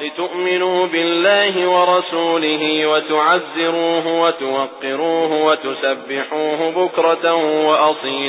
لتؤمنوا بالله ورسوله وتعزروه وتوقروه وتسبحوه بكرة وأصيلا.